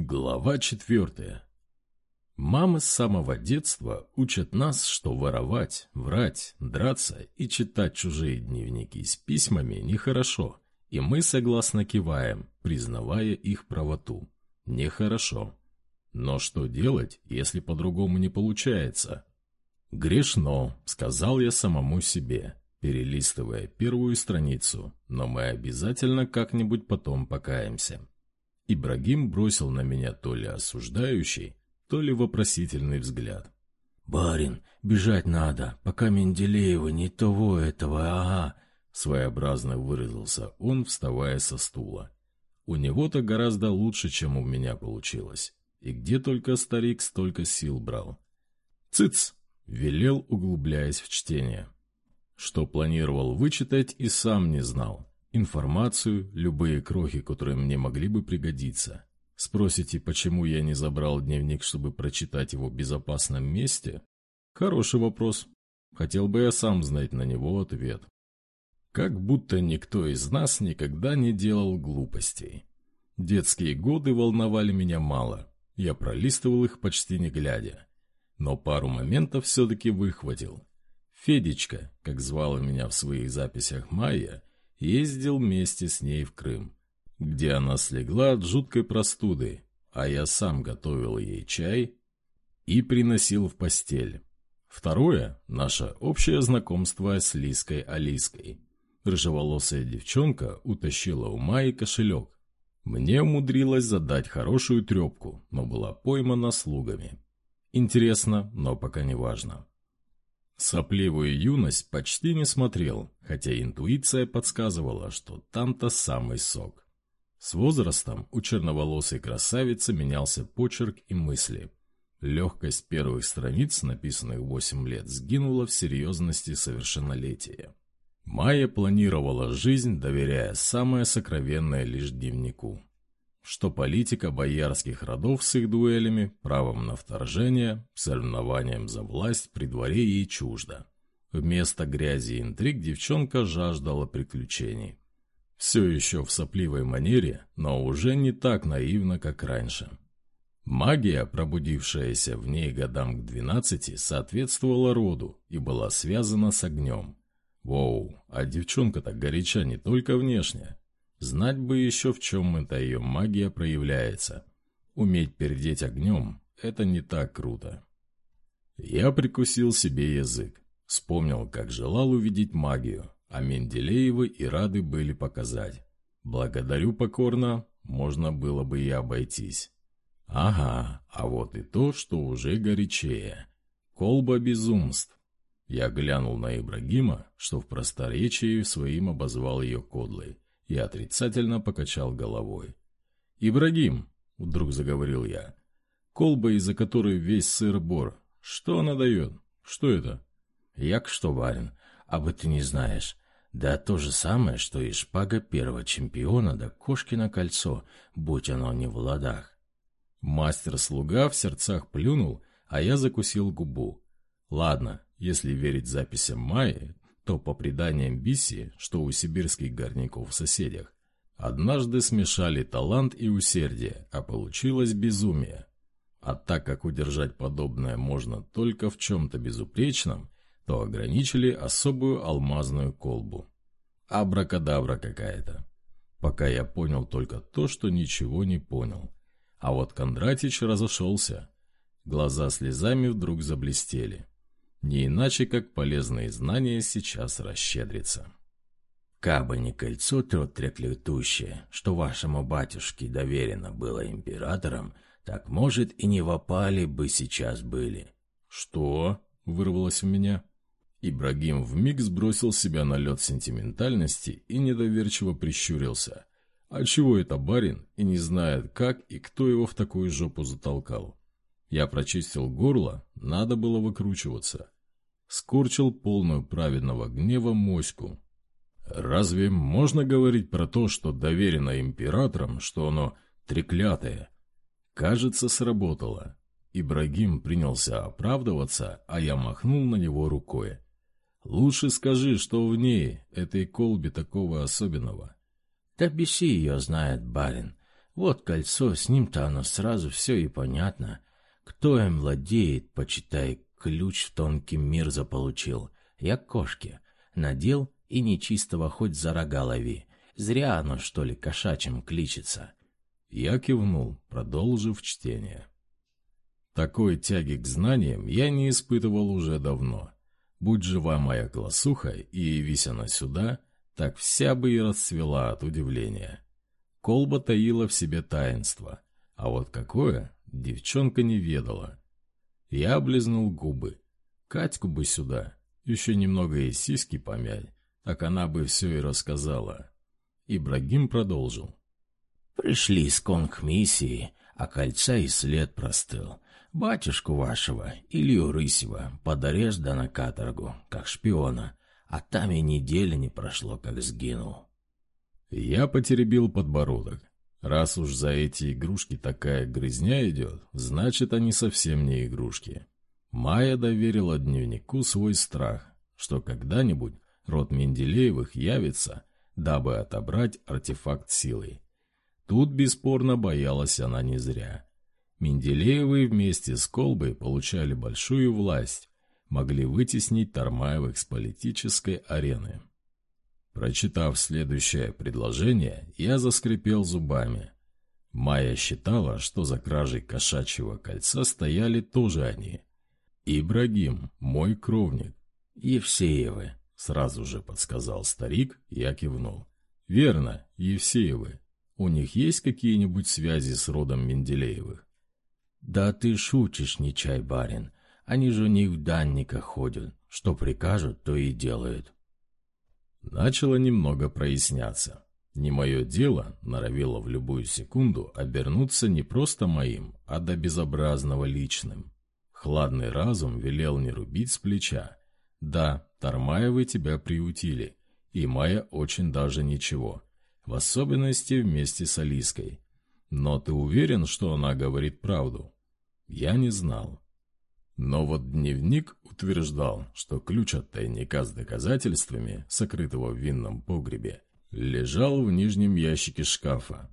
Глава четвертая. Мамы с самого детства учат нас, что воровать, врать, драться и читать чужие дневники с письмами нехорошо, и мы согласно киваем, признавая их правоту. Нехорошо. Но что делать, если по-другому не получается? «Грешно», — сказал я самому себе, перелистывая первую страницу, но мы обязательно как-нибудь потом покаемся. Ибрагим бросил на меня то ли осуждающий, то ли вопросительный взгляд. «Барин, бежать надо, пока Менделеева не того этого, ага!» Своеобразно выразился он, вставая со стула. У него-то гораздо лучше, чем у меня получилось. И где только старик столько сил брал. «Цыц!» — велел, углубляясь в чтение. Что планировал вычитать, и сам не знал. Информацию, любые крохи, которые мне могли бы пригодиться. Спросите, почему я не забрал дневник, чтобы прочитать его в безопасном месте? Хороший вопрос. Хотел бы я сам знать на него ответ. Как будто никто из нас никогда не делал глупостей. Детские годы волновали меня мало. Я пролистывал их почти не глядя. Но пару моментов все-таки выхватил. Федечка, как звала меня в своих записях Майя, ездил вместе с ней в Крым, где она слегла от жуткой простуды, а я сам готовил ей чай и приносил в постель. Второе – наше общее знакомство с Лиской Алиской. Рыжеволосая девчонка утащила у Майи кошелек. Мне умудрилось задать хорошую трепку, но была поймана слугами. Интересно, но пока не важно. Сопливую юность почти не смотрел, хотя интуиция подсказывала, что там-то самый сок. С возрастом у черноволосой красавицы менялся почерк и мысли. Легкость первых страниц, написанных 8 лет, сгинула в серьезности совершеннолетия. Майя планировала жизнь, доверяя самое сокровенное лишь дневнику что политика боярских родов с их дуэлями, правом на вторжение, соревнованием за власть при дворе ей чуждо. Вместо грязи и интриг девчонка жаждала приключений. Все еще в сопливой манере, но уже не так наивно, как раньше. Магия, пробудившаяся в ней годам к двенадцати, соответствовала роду и была связана с огнем. Воу, а девчонка-то горяча не только внешне, Знать бы еще, в чем эта ее магия проявляется. Уметь пердеть огнем — это не так круто. Я прикусил себе язык. Вспомнил, как желал увидеть магию, а Менделеевы и рады были показать. Благодарю покорно, можно было бы и обойтись. Ага, а вот и то, что уже горячее. Колба безумств. Я глянул на Ибрагима, что в просторечии своим обозвал ее кодлой. Я отрицательно покачал головой. «Ибрагим», — вдруг заговорил я, — «колба, из-за которой весь сыр-бор. Что она дает? Что это?» «Як что, барин, а бы ты не знаешь. Да то же самое, что и шпага первого чемпиона, да кошкино кольцо, будь оно не в ладах». Мастер-слуга в сердцах плюнул, а я закусил губу. Ладно, если верить записям Майи, то по преданиям Биси, что у сибирских горняков в соседях, однажды смешали талант и усердие, а получилось безумие. А так как удержать подобное можно только в чем-то безупречном, то ограничили особую алмазную колбу. Абракадабра какая-то. Пока я понял только то, что ничего не понял. А вот Кондратич разошелся. Глаза слезами вдруг заблестели. Не иначе, как полезные знания сейчас расщедрятся. Кабы не кольцо тот треклятущее, что вашему батюшке доверено было императором, так, может, и не вопали бы сейчас были. «Что?» — вырвалось у меня. Ибрагим вмиг сбросил себя на лед сентиментальности и недоверчиво прищурился. А чего это барин и не знает, как и кто его в такую жопу затолкал? Я прочистил горло, надо было выкручиваться. Скорчил полную праведного гнева моську. Разве можно говорить про то, что доверено императорам, что оно треклятое? Кажется, сработало. Ибрагим принялся оправдываться, а я махнул на него рукой. «Лучше скажи, что в ней, этой колбе такого особенного». «Да беси ее знает барин. Вот кольцо, с ним-то оно сразу все и понятно. Кто им владеет, почитай, ключ в тонкий мир заполучил. Я к кошке. Надел и нечистого хоть за рога лови. Зря оно, что ли, кошачьим кличется. Я кивнул, продолжив чтение. Такой тяги к знаниям я не испытывал уже давно. Будь жива моя классуха и явись она сюда, так вся бы и расцвела от удивления. Колба таила в себе таинство, а вот какое, девчонка не ведала. Я облизнул губы. Катьку бы сюда, еще немного и сиськи помять, так она бы все и рассказала. Ибрагим продолжил. «Пришли с конг-миссии, а кольца и след простыл. Батюшку вашего, Илью Рысева, под арест да на каторгу, как шпиона, а там и недели не прошло, как сгинул». Я потеребил подбородок. Раз уж за эти игрушки такая грызня идет, значит, они совсем не игрушки. Майя доверила дневнику свой страх, что когда-нибудь род Менделеевых явится, дабы отобрать артефакт силой. Тут бесспорно боялась она не зря. Менделеевы вместе с Колбой получали большую власть, могли вытеснить Тармаевых с политической арены. Прочитав следующее предложение, я заскрипел зубами. Майя считала, что за кражей кошачьего кольца стояли тоже они. «Ибрагим, мой кровник». «Евсеевы», — сразу же подсказал старик, я кивнул. «Верно, Евсеевы. У них есть какие-нибудь связи с родом Менделеевых?» «Да ты шутишь, не чай, барин. Они же у них в данниках ходят. Что прикажут, то и делают». Начало немного проясняться. Не мое дело норовило в любую секунду обернуться не просто моим, а до безобразного личным. Хладный разум велел не рубить с плеча. Да, Тармаевы тебя приютили, и Майя очень даже ничего, в особенности вместе с Алиской. Но ты уверен, что она говорит правду? Я не знал. Но вот дневник утверждал, что ключ от тайника с доказательствами, сокрытого в винном погребе, лежал в нижнем ящике шкафа.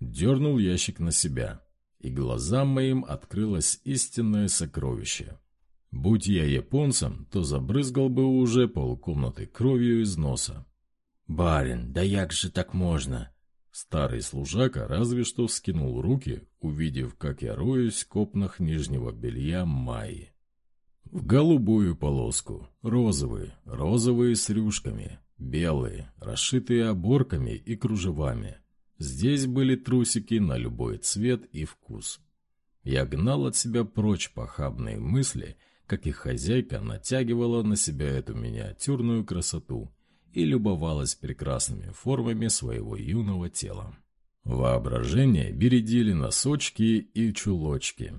Дернул ящик на себя, и глазам моим открылось истинное сокровище. Будь я японцем, то забрызгал бы уже полкомнаты кровью из носа. «Барин, да як же так можно?» Старый служака разве что вскинул руки, увидев, как я роюсь в копнах нижнего белья Майи. В голубую полоску, розовые, розовые с рюшками, белые, расшитые оборками и кружевами. Здесь были трусики на любой цвет и вкус. Я гнал от себя прочь похабные мысли, как их хозяйка натягивала на себя эту миниатюрную красоту – и любовалась прекрасными формами своего юного тела. Воображение бередили носочки и чулочки.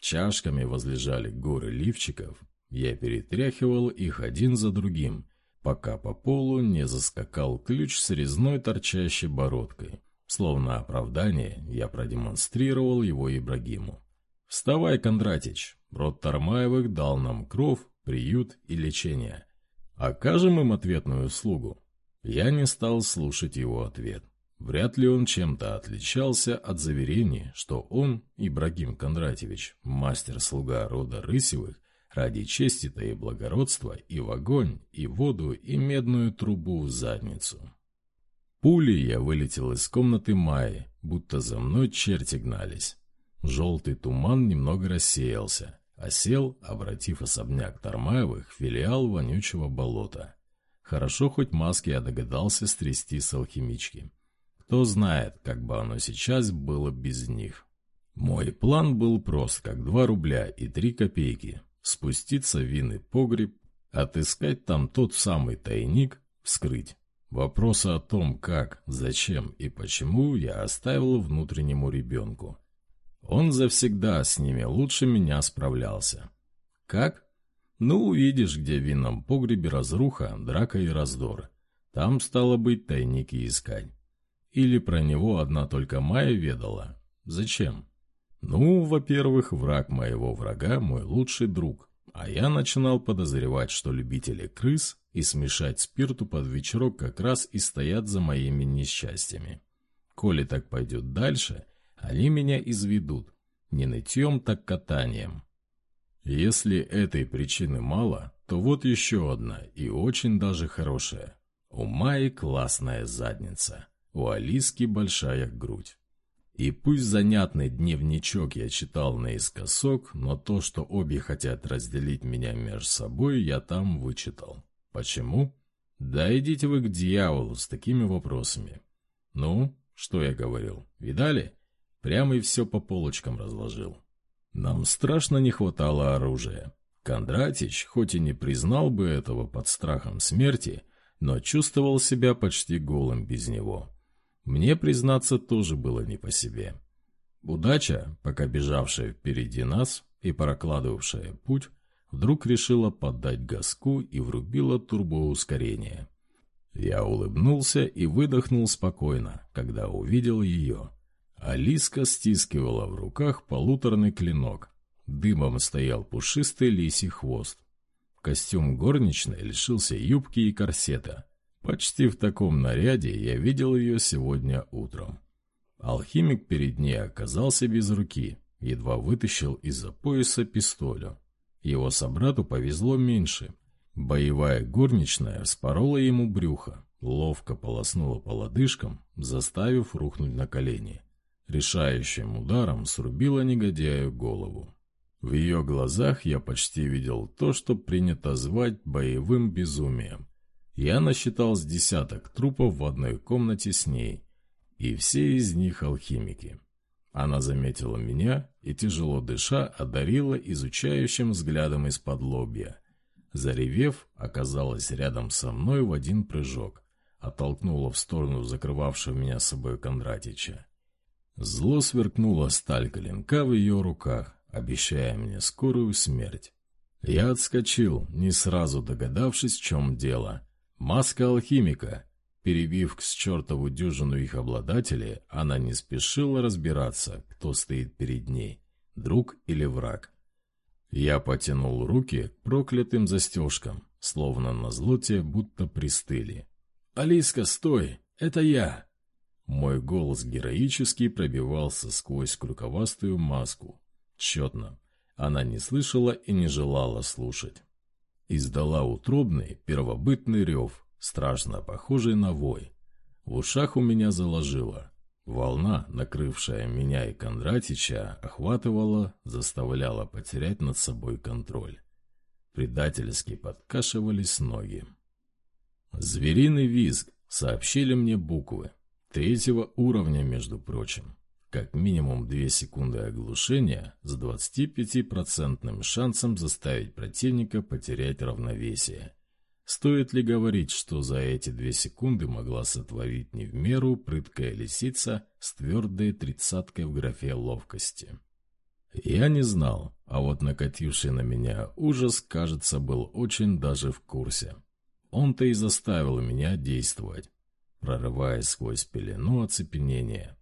Чашками возлежали горы лифчиков. Я перетряхивал их один за другим, пока по полу не заскакал ключ с резной торчащей бородкой. Словно оправдание, я продемонстрировал его Ибрагиму. «Вставай, Кондратич! Род Тармаевых дал нам кров, приют и лечение. Окажем им ответную услугу. Я не стал слушать его ответ. Вряд ли он чем-то отличался от заверений, что он, Ибрагим Кондратьевич, мастер-слуга рода Рысевых, ради чести-то и благородства и в огонь, и воду, и медную трубу в задницу. Пулей я вылетел из комнаты Майи, будто за мной черти гнались. Желтый туман немного рассеялся осел, обратив особняк Тармаевых в филиал вонючего болота. Хорошо, хоть маски я догадался стрясти с алхимички. Кто знает, как бы оно сейчас было без них. Мой план был прост, как два рубля и три копейки. Спуститься в винный погреб, отыскать там тот самый тайник, вскрыть. Вопросы о том, как, зачем и почему я оставил внутреннему ребенку. Он завсегда с ними лучше меня справлялся. Как? Ну, увидишь, где в винном погребе разруха, драка и раздор. Там, стало быть, тайники искать. Или про него одна только Майя ведала. Зачем? Ну, во-первых, враг моего врага – мой лучший друг. А я начинал подозревать, что любители крыс и смешать спирту под вечерок как раз и стоят за моими несчастьями. Коли так пойдет дальше – Они меня изведут. Не нытьем, так катанием. Если этой причины мало, то вот еще одна, и очень даже хорошая. У Майи классная задница, у Алиски большая грудь. И пусть занятный дневничок я читал наискосок, но то, что обе хотят разделить меня между собой, я там вычитал. Почему? Да идите вы к дьяволу с такими вопросами. Ну, что я говорил, видали? Прямо и все по полочкам разложил. Нам страшно не хватало оружия. Кондратич, хоть и не признал бы этого под страхом смерти, но чувствовал себя почти голым без него. Мне, признаться, тоже было не по себе. Удача, пока бежавшая впереди нас и прокладывавшая путь, вдруг решила поддать газку и врубила турбоускорение. Я улыбнулся и выдохнул спокойно, когда увидел ее. Алиска стискивала в руках полуторный клинок. Дымом стоял пушистый лисий хвост. Костюм горничной лишился юбки и корсета. Почти в таком наряде я видел ее сегодня утром. Алхимик перед ней оказался без руки, едва вытащил из-за пояса пистолю. Его собрату повезло меньше. Боевая горничная спорола ему брюхо, ловко полоснула по лодыжкам, заставив рухнуть на колени решающим ударом срубила негодяю голову. В ее глазах я почти видел то, что принято звать боевым безумием. Я насчитал с десяток трупов в одной комнате с ней, и все из них алхимики. Она заметила меня и, тяжело дыша, одарила изучающим взглядом из-под лобья. Заревев, оказалась рядом со мной в один прыжок, оттолкнула в сторону закрывавшего меня собой Кондратича. Зло сверкнула сталь клинка в ее руках, обещая мне скорую смерть. Я отскочил, не сразу догадавшись, в чем дело. Маска алхимика. Перебив с чертову дюжину их обладателей, она не спешила разбираться, кто стоит перед ней, друг или враг. Я потянул руки к проклятым застежкам, словно на злоте будто пристыли. «Алиска, стой! Это я!» Мой голос героически пробивался сквозь крюковастую маску. Четно. Она не слышала и не желала слушать. Издала утробный, первобытный рев, страшно похожий на вой. В ушах у меня заложило. Волна, накрывшая меня и Кондратича, охватывала, заставляла потерять над собой контроль. Предательски подкашивались ноги. Звериный визг сообщили мне буквы. Третьего уровня, между прочим. Как минимум 2 секунды оглушения с 25% шансом заставить противника потерять равновесие. Стоит ли говорить, что за эти две секунды могла сотворить не в меру прыткая лисица с твердой тридцаткой в графе ловкости? Я не знал, а вот накативший на меня ужас, кажется, был очень даже в курсе. Он-то и заставил меня действовать прорываясь сквозь пелену оцепенения.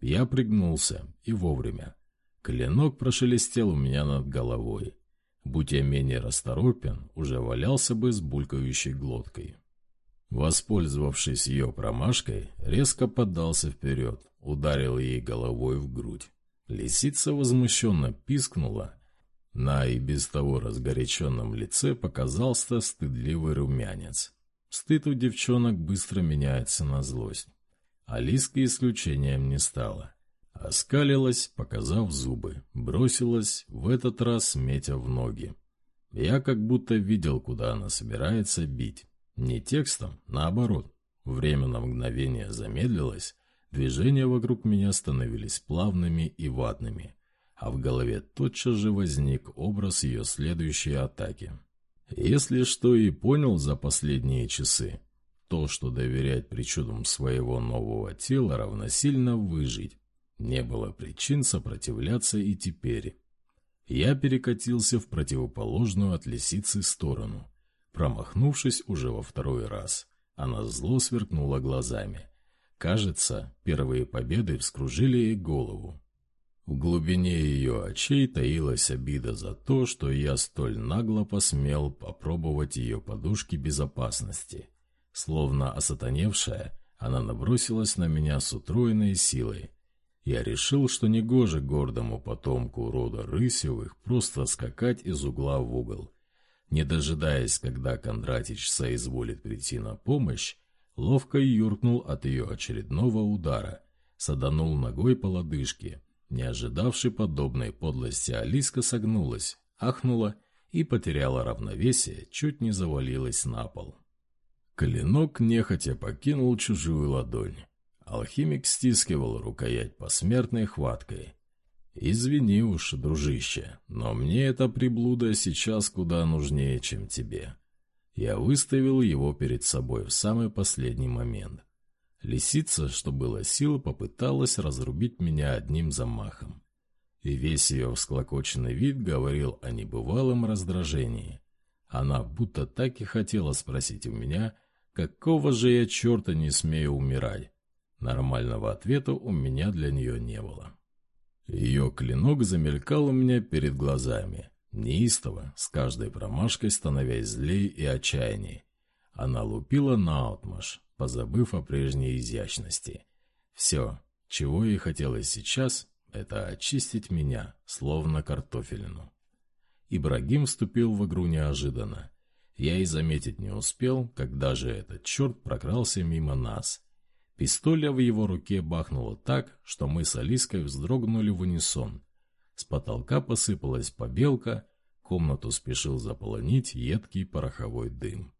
Я пригнулся, и вовремя. Клинок прошелестел у меня над головой. Будь я менее расторопен, уже валялся бы с булькающей глоткой. Воспользовавшись ее промашкой, резко поддался вперед, ударил ей головой в грудь. Лисица возмущенно пискнула. На и без того разгоряченном лице показался стыдливый румянец. Стыд у девчонок быстро меняется на злость. Алиска исключением не стала. Оскалилась, показав зубы, бросилась, в этот раз метя в ноги. Я как будто видел, куда она собирается бить. Не текстом, наоборот. Время на мгновение замедлилось, движения вокруг меня становились плавными и ватными, а в голове тотчас же возник образ ее следующей атаки. Если что и понял за последние часы, то, что доверять причудам своего нового тела равносильно выжить. Не было причин сопротивляться и теперь. Я перекатился в противоположную от лисицы сторону. Промахнувшись уже во второй раз, она зло сверкнула глазами. Кажется, первые победы вскружили ей голову. В глубине ее очей таилась обида за то, что я столь нагло посмел попробовать ее подушки безопасности. Словно осатаневшая, она набросилась на меня с утроенной силой. Я решил, что негоже гордому потомку рода Рысевых просто скакать из угла в угол. Не дожидаясь, когда Кондратич соизволит прийти на помощь, ловко юркнул от ее очередного удара, саданул ногой по лодыжке. Не ожидавший подобной подлости Алиска согнулась, ахнула и потеряла равновесие, чуть не завалилась на пол. Клинок нехотя покинул чужую ладонь. Алхимик стискивал рукоять посмертной хваткой. «Извини уж, дружище, но мне эта приблуда сейчас куда нужнее, чем тебе». Я выставил его перед собой в самый последний момент. Лисица, что было сил, попыталась разрубить меня одним замахом. И весь ее всклокоченный вид говорил о небывалом раздражении. Она будто так и хотела спросить у меня, какого же я черта не смею умирать. Нормального ответа у меня для нее не было. Ее клинок замелькал у меня перед глазами, неистово, с каждой промашкой становясь злей и отчаянней. Она лупила наотмашь, позабыв о прежней изящности. Все, чего ей хотелось сейчас, это очистить меня, словно картофелину. Ибрагим вступил в игру неожиданно. Я и заметить не успел, когда же этот черт прокрался мимо нас. Пистоля в его руке бахнула так, что мы с Алиской вздрогнули в унисон. С потолка посыпалась побелка, комнату спешил заполонить едкий пороховой дым.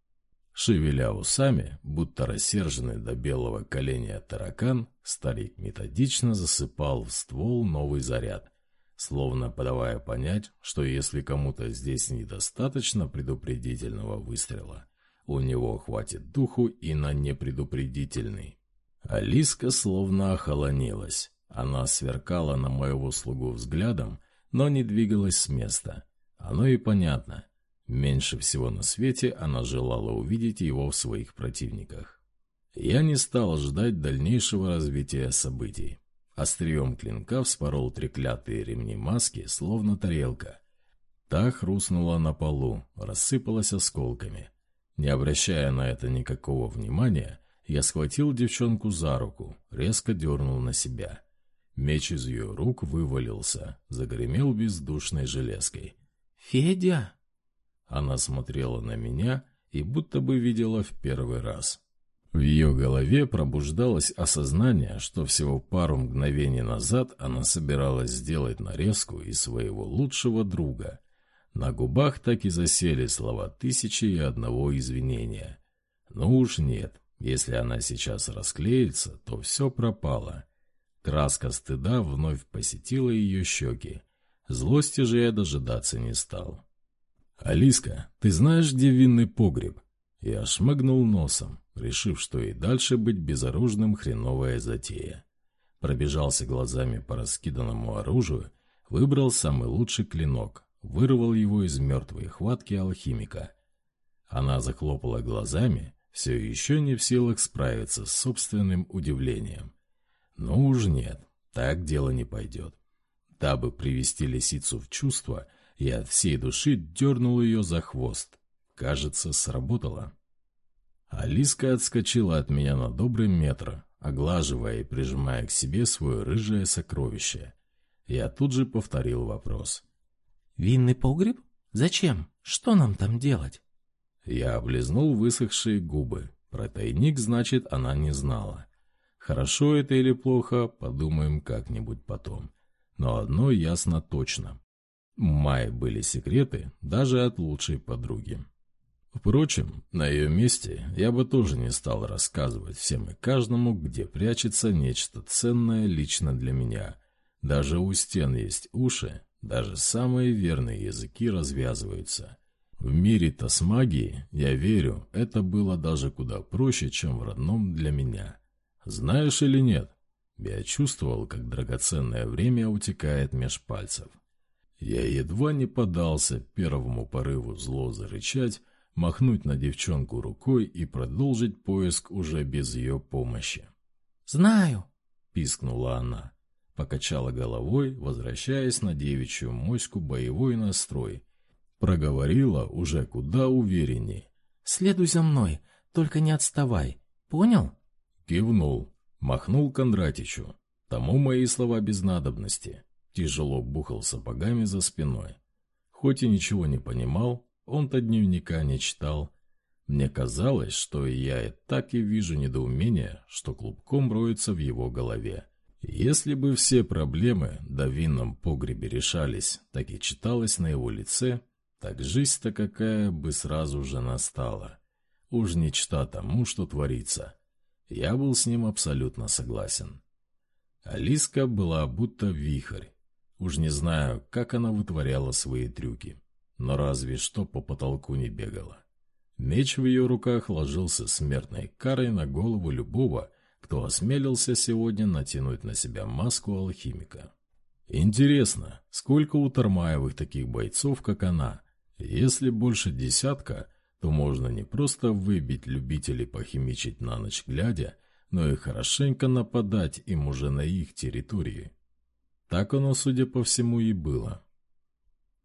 Шевеля усами, будто рассерженный до белого коленя таракан, старик методично засыпал в ствол новый заряд, словно подавая понять, что если кому-то здесь недостаточно предупредительного выстрела, у него хватит духу и на непредупредительный. Алиска словно охолонилась. Она сверкала на моего слугу взглядом, но не двигалась с места. Оно и понятно. Меньше всего на свете она желала увидеть его в своих противниках. Я не стал ждать дальнейшего развития событий. Острием клинка вспорол треклятые ремни маски, словно тарелка. Та хрустнула на полу, рассыпалась осколками. Не обращая на это никакого внимания, я схватил девчонку за руку, резко дернул на себя. Меч из ее рук вывалился, загремел бездушной железкой. «Федя!» Она смотрела на меня и будто бы видела в первый раз. В ее голове пробуждалось осознание, что всего пару мгновений назад она собиралась сделать нарезку из своего лучшего друга. На губах так и засели слова тысячи и одного извинения. Но уж нет, если она сейчас расклеится, то все пропало. Краска стыда вновь посетила ее щеки. Злости же я дожидаться не стал. «Алиска, ты знаешь, где винный погреб?» Я шмыгнул носом, решив, что и дальше быть безоружным хреновая затея. Пробежался глазами по раскиданному оружию, выбрал самый лучший клинок, вырвал его из мертвой хватки алхимика. Она захлопала глазами, все еще не в силах справиться с собственным удивлением. Ну уж нет, так дело не пойдет. Дабы привести лисицу в чувство, я от всей души дернул ее за хвост. Кажется, сработало. Алиска отскочила от меня на добрый метр, оглаживая и прижимая к себе свое рыжее сокровище. Я тут же повторил вопрос. «Винный погреб? Зачем? Что нам там делать?» Я облизнул высохшие губы. Про тайник, значит, она не знала. Хорошо это или плохо, подумаем как-нибудь потом. Но одно ясно точно. У Майи были секреты даже от лучшей подруги. Впрочем, на ее месте я бы тоже не стал рассказывать всем и каждому, где прячется нечто ценное лично для меня. Даже у стен есть уши, даже самые верные языки развязываются. В мире-то с магией, я верю, это было даже куда проще, чем в родном для меня. Знаешь или нет? Я чувствовал, как драгоценное время утекает меж пальцев. Я едва не подался первому порыву зло зарычать, махнуть на девчонку рукой и продолжить поиск уже без ее помощи. «Знаю», — пискнула она. Покачала головой, возвращаясь на девичью моську боевой настрой. Проговорила уже куда уверенней. «Следуй за мной, только не отставай. Понял?» Кивнул, махнул Кондратичу. Тому мои слова без надобности. Тяжело бухал сапогами за спиной. Хоть и ничего не понимал, он-то дневника не читал. Мне казалось, что я и так и вижу недоумение, что клубком роется в его голове. Если бы все проблемы до винном погребе решались, так и читалось на его лице, так жизнь-то какая бы сразу же настала. Уж не чта тому, что творится. Я был с ним абсолютно согласен. Алиска была будто вихрь. Уж не знаю, как она вытворяла свои трюки, но разве что по потолку не бегала. Меч в ее руках ложился смертной карой на голову любого, кто осмелился сегодня натянуть на себя маску алхимика. Интересно, сколько у Тармаевых таких бойцов, как она? Если больше десятка, то можно не просто выбить любителей похимичить на ночь глядя, но и хорошенько нападать им уже на их территории. Так оно, судя по всему, и было.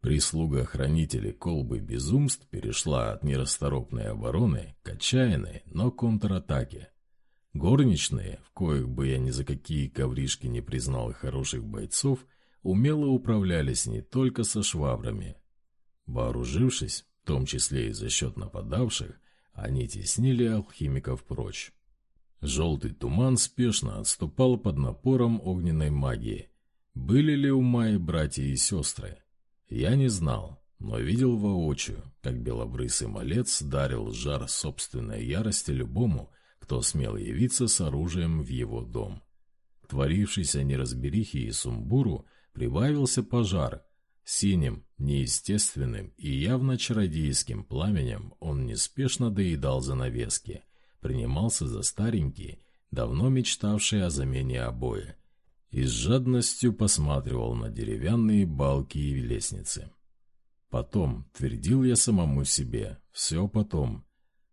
Прислуга хранителей колбы безумств перешла от нерасторопной обороны к отчаянной, но контратаке. Горничные, в коих бы я ни за какие ковришки не признал хороших бойцов, умело управлялись не только со швабрами. Вооружившись, в том числе и за счет нападавших, они теснили алхимиков прочь. Желтый туман спешно отступал под напором огненной магии. Были ли у Майи братья и сестры? Я не знал, но видел воочию, как белобрысый малец дарил жар собственной ярости любому, кто смел явиться с оружием в его дом. К творившейся неразберихе и сумбуру прибавился пожар. Синим, неестественным и явно чародейским пламенем он неспешно доедал занавески, принимался за старенькие, давно мечтавшие о замене обои, и с жадностью посматривал на деревянные балки и лестницы. Потом, твердил я самому себе, все потом,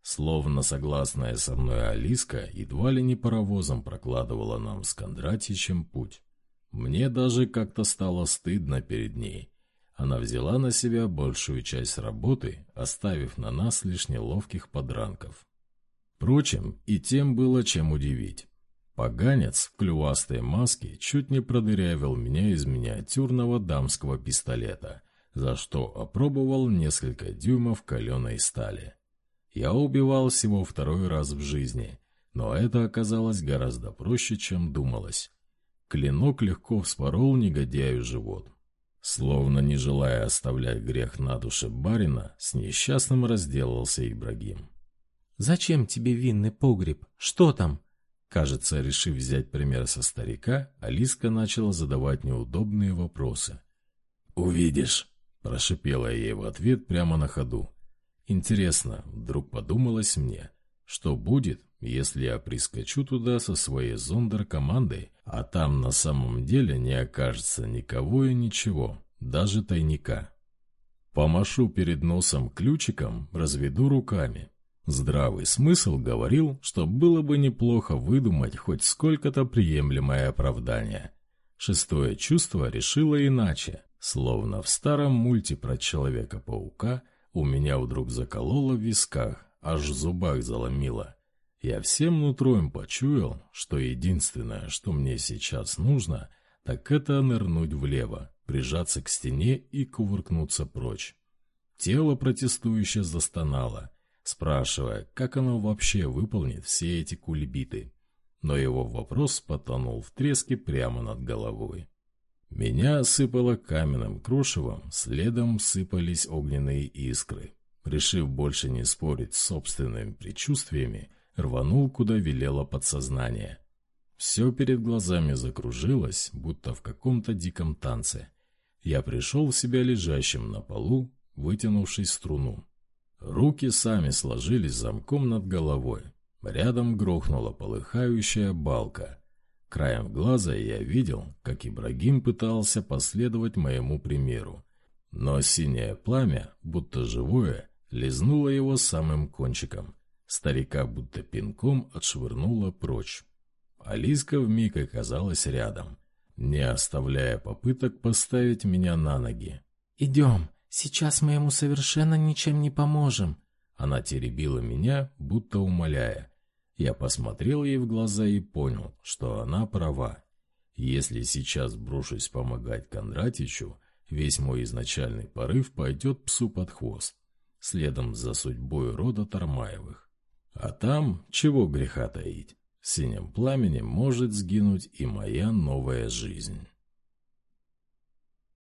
Словно согласная со мной Алиска едва ли не паровозом прокладывала нам с Кондратичем путь. Мне даже как-то стало стыдно перед ней. Она взяла на себя большую часть работы, оставив на нас лишь неловких подранков. Впрочем, и тем было чем удивить. Поганец в клювастой маске чуть не продырявил меня из миниатюрного дамского пистолета, за что опробовал несколько дюймов каленой стали. Я убивал всего второй раз в жизни, но это оказалось гораздо проще, чем думалось. Клинок легко вспорол негодяю живот. Словно не желая оставлять грех на душе барина, с несчастным разделался Ибрагим. «Зачем тебе винный погреб? Что там?» Кажется, решив взять пример со старика, Алиска начала задавать неудобные вопросы. «Увидишь», – прошипела я ей в ответ прямо на ходу. Интересно, вдруг подумалось мне, что будет, если я прискочу туда со своей зондер-командой, а там на самом деле не окажется никого и ничего, даже тайника. Помашу перед носом ключиком, разведу руками. Здравый смысл говорил, что было бы неплохо выдумать хоть сколько-то приемлемое оправдание. Шестое чувство решило иначе, словно в старом мульте про Человека-паука у меня вдруг закололо в висках, аж в зубах заломило. Я всем нутроем почуял, что единственное, что мне сейчас нужно, так это нырнуть влево, прижаться к стене и кувыркнуться прочь. Тело протестующе застонало, спрашивая, как оно вообще выполнит все эти кульбиты. Но его вопрос потонул в треске прямо над головой. Меня осыпало каменным крушевом, следом сыпались огненные искры. Решив больше не спорить с собственными предчувствиями, рванул, куда велело подсознание. Все перед глазами закружилось, будто в каком-то диком танце. Я пришел в себя лежащим на полу, вытянувшись струну. Руки сами сложились замком над головой. Рядом грохнула полыхающая балка — Краем глаза я видел, как Ибрагим пытался последовать моему примеру. Но синее пламя, будто живое, лизнуло его самым кончиком. Старика будто пинком отшвырнуло прочь. Алиска вмиг оказалась рядом, не оставляя попыток поставить меня на ноги. «Идем, сейчас мы ему совершенно ничем не поможем». Она теребила меня, будто умоляя. Я посмотрел ей в глаза и понял, что она права. Если сейчас брошусь помогать Кондратичу, весь мой изначальный порыв пойдет псу под хвост, следом за судьбой рода Тармаевых. А там, чего греха таить, синим пламенем может сгинуть и моя новая жизнь.